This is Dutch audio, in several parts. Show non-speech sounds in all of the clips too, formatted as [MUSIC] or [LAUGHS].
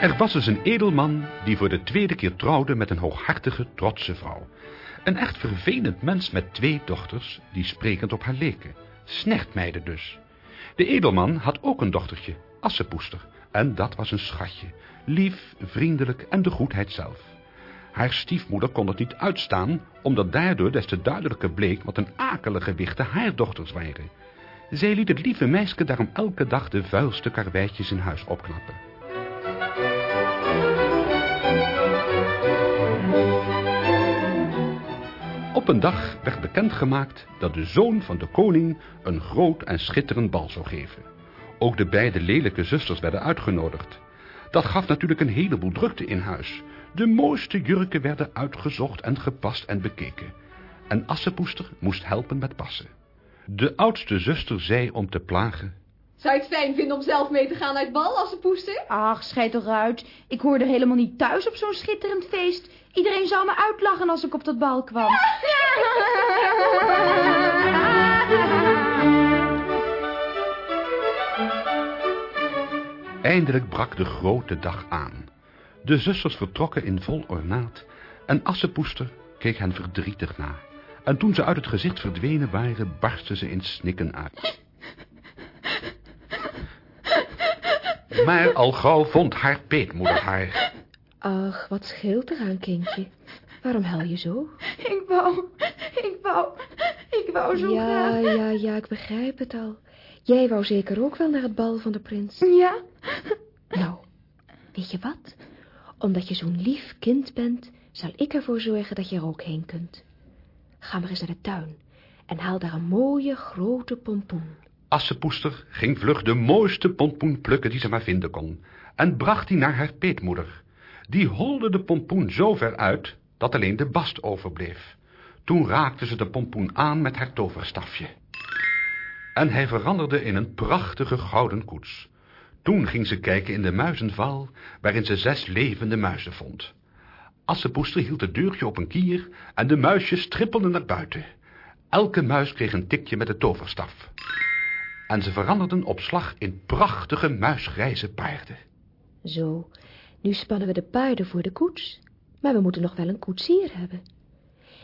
Er was eens een edelman die voor de tweede keer trouwde met een hooghartige, trotse vrouw. Een echt vervelend mens met twee dochters die sprekend op haar leken. Snechtmeiden dus. De edelman had ook een dochtertje, Assepoester, en dat was een schatje. Lief, vriendelijk en de goedheid zelf. Haar stiefmoeder kon het niet uitstaan, omdat daardoor des te duidelijker bleek wat een akelige wichten haar dochters waren. Zij liet het lieve meisje daarom elke dag de vuilste karweitjes in huis opknappen. Op een dag werd bekendgemaakt dat de zoon van de koning een groot en schitterend bal zou geven. Ook de beide lelijke zusters werden uitgenodigd. Dat gaf natuurlijk een heleboel drukte in huis. De mooiste jurken werden uitgezocht en gepast en bekeken. En Assepoester moest helpen met passen. De oudste zuster zei om te plagen... Zou je het fijn vinden om zelf mee te gaan naar het bal, Assepoester? Ach, schijt toch uit. Ik hoorde helemaal niet thuis op zo'n schitterend feest. Iedereen zou me uitlachen als ik op dat bal kwam. [LAUGHS] Eindelijk brak de grote dag aan. De zusters vertrokken in vol ornaat en Assepoester keek hen verdrietig na. En toen ze uit het gezicht verdwenen waren, barstten ze in snikken uit. Maar al gauw vond haar peetmoeder haar. Ach, wat scheelt er aan, kindje? Waarom huil je zo? Ik wou, ik wou, ik wou zo ja, graag. ja, ja, ik begrijp het al. Jij wou zeker ook wel naar het bal van de prins. Ja? Nou, weet je wat? Omdat je zo'n lief kind bent, zal ik ervoor zorgen dat je er ook heen kunt. Ga maar eens naar de tuin en haal daar een mooie grote pompoen. Assepoester ging vlug de mooiste pompoen plukken die ze maar vinden kon... en bracht die naar haar peetmoeder. Die holde de pompoen zo ver uit dat alleen de bast overbleef. Toen raakte ze de pompoen aan met haar toverstafje. En hij veranderde in een prachtige gouden koets. Toen ging ze kijken in de muizenval, waarin ze zes levende muizen vond. Assepoester hield het deurtje op een kier en de muisjes trippelden naar buiten. Elke muis kreeg een tikje met de toverstaf. En ze veranderden op slag in prachtige muisgrijze paarden. Zo, nu spannen we de paarden voor de koets. Maar we moeten nog wel een koetsier hebben.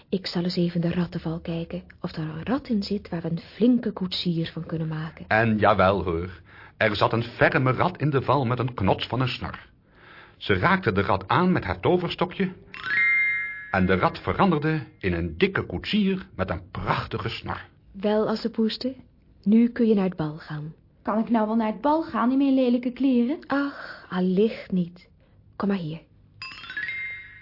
Ik zal eens even de rattenval kijken of er een rat in zit waar we een flinke koetsier van kunnen maken. En jawel hoor, er zat een ferme rat in de val met een knots van een snor. Ze raakte de rat aan met haar toverstokje... en de rat veranderde in een dikke koetsier met een prachtige snor. Wel, Assepoester, nu kun je naar het bal gaan. Kan ik nou wel naar het bal gaan in mijn lelijke kleren? Ach, allicht niet. Kom maar hier.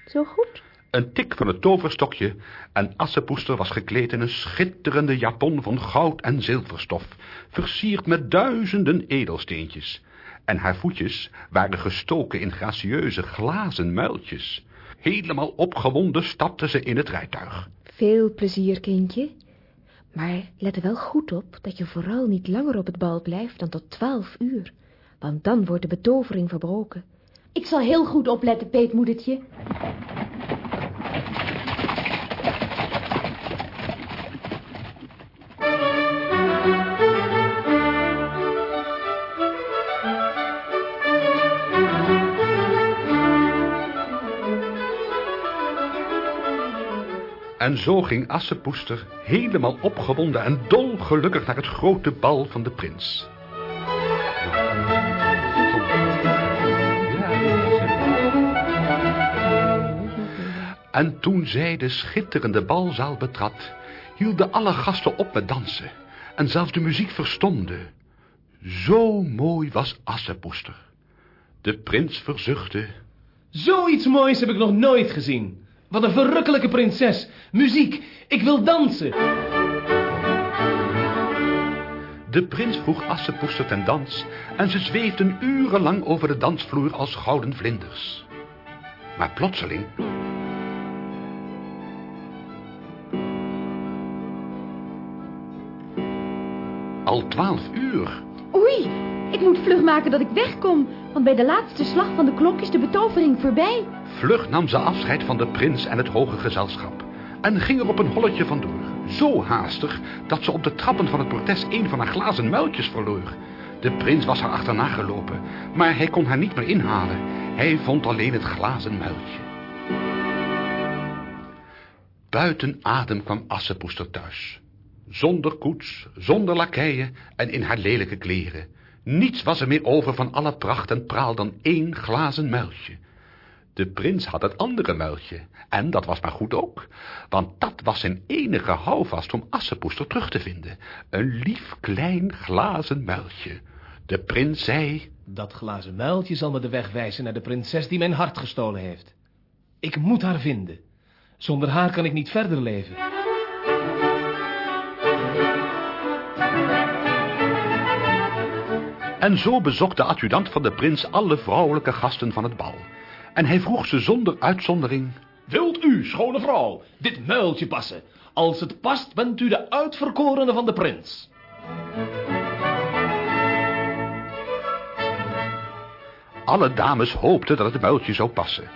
Zo goed. Een tik van het toverstokje en Assepoester was gekleed in een schitterende japon van goud en zilverstof, versierd met duizenden edelsteentjes. En haar voetjes waren gestoken in gracieuze glazen muiltjes. Helemaal opgewonden stapte ze in het rijtuig. Veel plezier, kindje. Maar let er wel goed op dat je vooral niet langer op het bal blijft dan tot twaalf uur. Want dan wordt de betovering verbroken. Ik zal heel goed opletten, peetmoedertje. En zo ging Assepoester helemaal opgewonden en dolgelukkig naar het grote bal van de prins. En toen zij de schitterende balzaal betrad, hielden alle gasten op met dansen en zelfs de muziek verstomde. Zo mooi was Assepoester. De prins verzuchtte. Zoiets moois heb ik nog nooit gezien. Wat een verrukkelijke prinses. Muziek, ik wil dansen. De prins vroeg Assepoester ten dans en ze zweefden urenlang over de dansvloer als gouden vlinders. Maar plotseling... Al twaalf uur. Oei, ik moet vlug maken dat ik wegkom. Want bij de laatste slag van de klok is de betovering voorbij. Vlug nam ze afscheid van de prins en het hoge gezelschap. En ging er op een holletje vandoor. Zo haastig dat ze op de trappen van het protest een van haar glazen muiltjes verloor. De prins was haar achterna gelopen, maar hij kon haar niet meer inhalen. Hij vond alleen het glazen muiltje. Buiten adem kwam Assepoester thuis. Zonder koets, zonder lakeien en in haar lelijke kleren. Niets was er meer over van alle pracht en praal dan één glazen muiltje. De prins had het andere muiltje, en dat was maar goed ook, want dat was zijn enige houvast om Assepoester terug te vinden. Een lief klein glazen muiltje. De prins zei... Dat glazen muiltje zal me de weg wijzen naar de prinses die mijn hart gestolen heeft. Ik moet haar vinden. Zonder haar kan ik niet verder leven. En zo bezocht de adjudant van de prins alle vrouwelijke gasten van het bal. En hij vroeg ze zonder uitzondering... Wilt u, schone vrouw, dit muiltje passen? Als het past, bent u de uitverkorene van de prins. Alle dames hoopten dat het muiltje zou passen.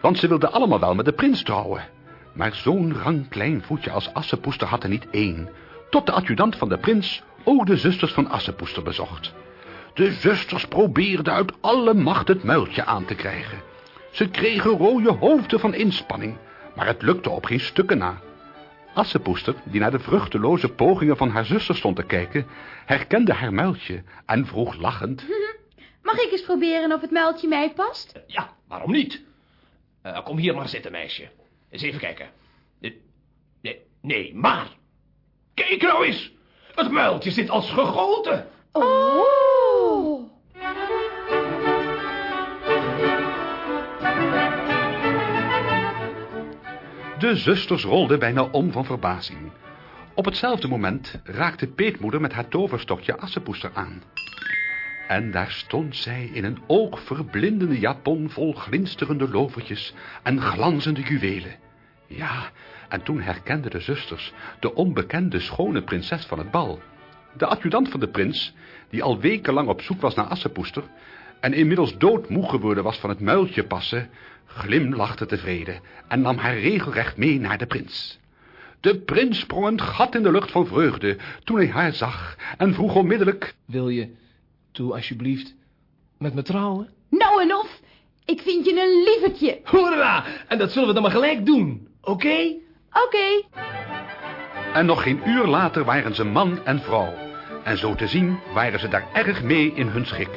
Want ze wilden allemaal wel met de prins trouwen. Maar zo'n rank klein voetje als Assepoester had er niet één. Tot de adjudant van de prins ook de zusters van Assepoester bezocht. De zusters probeerden uit alle macht het muiltje aan te krijgen. Ze kregen rode hoofden van inspanning, maar het lukte op geen stukken na. Assepoester, die naar de vruchteloze pogingen van haar zuster stond te kijken, herkende haar muiltje en vroeg lachend... [LAUGHS] Mag ik eens proberen of het muiltje mij past? Ja, waarom niet? Eh, kom hier maar zitten, meisje. Eens even kijken. Eh, Nee, nee, maar. Kijk nou eens. Het muiltje zit als gegoten. Oh! De zusters rolden bijna om van verbazing. Op hetzelfde moment raakte Peetmoeder met haar toverstokje Assepoester aan. En daar stond zij in een oogverblindende japon vol glinsterende lovertjes en glanzende juwelen. Ja, en toen herkenden de zusters de onbekende schone prinses van het bal. De adjudant van de prins, die al wekenlang op zoek was naar Assepoester en inmiddels doodmoe geworden was van het muiltje passen, glimlachte tevreden en nam haar regelrecht mee naar de prins. De prins sprong een gat in de lucht van vreugde toen hij haar zag en vroeg onmiddellijk... Wil je, toe alsjeblieft, met me trouwen? Nou en of, ik vind je een lievertje. Hoera! En dat zullen we dan maar gelijk doen, oké? Oké. En nog geen uur later waren ze man en vrouw. En zo te zien waren ze daar erg mee in hun schik.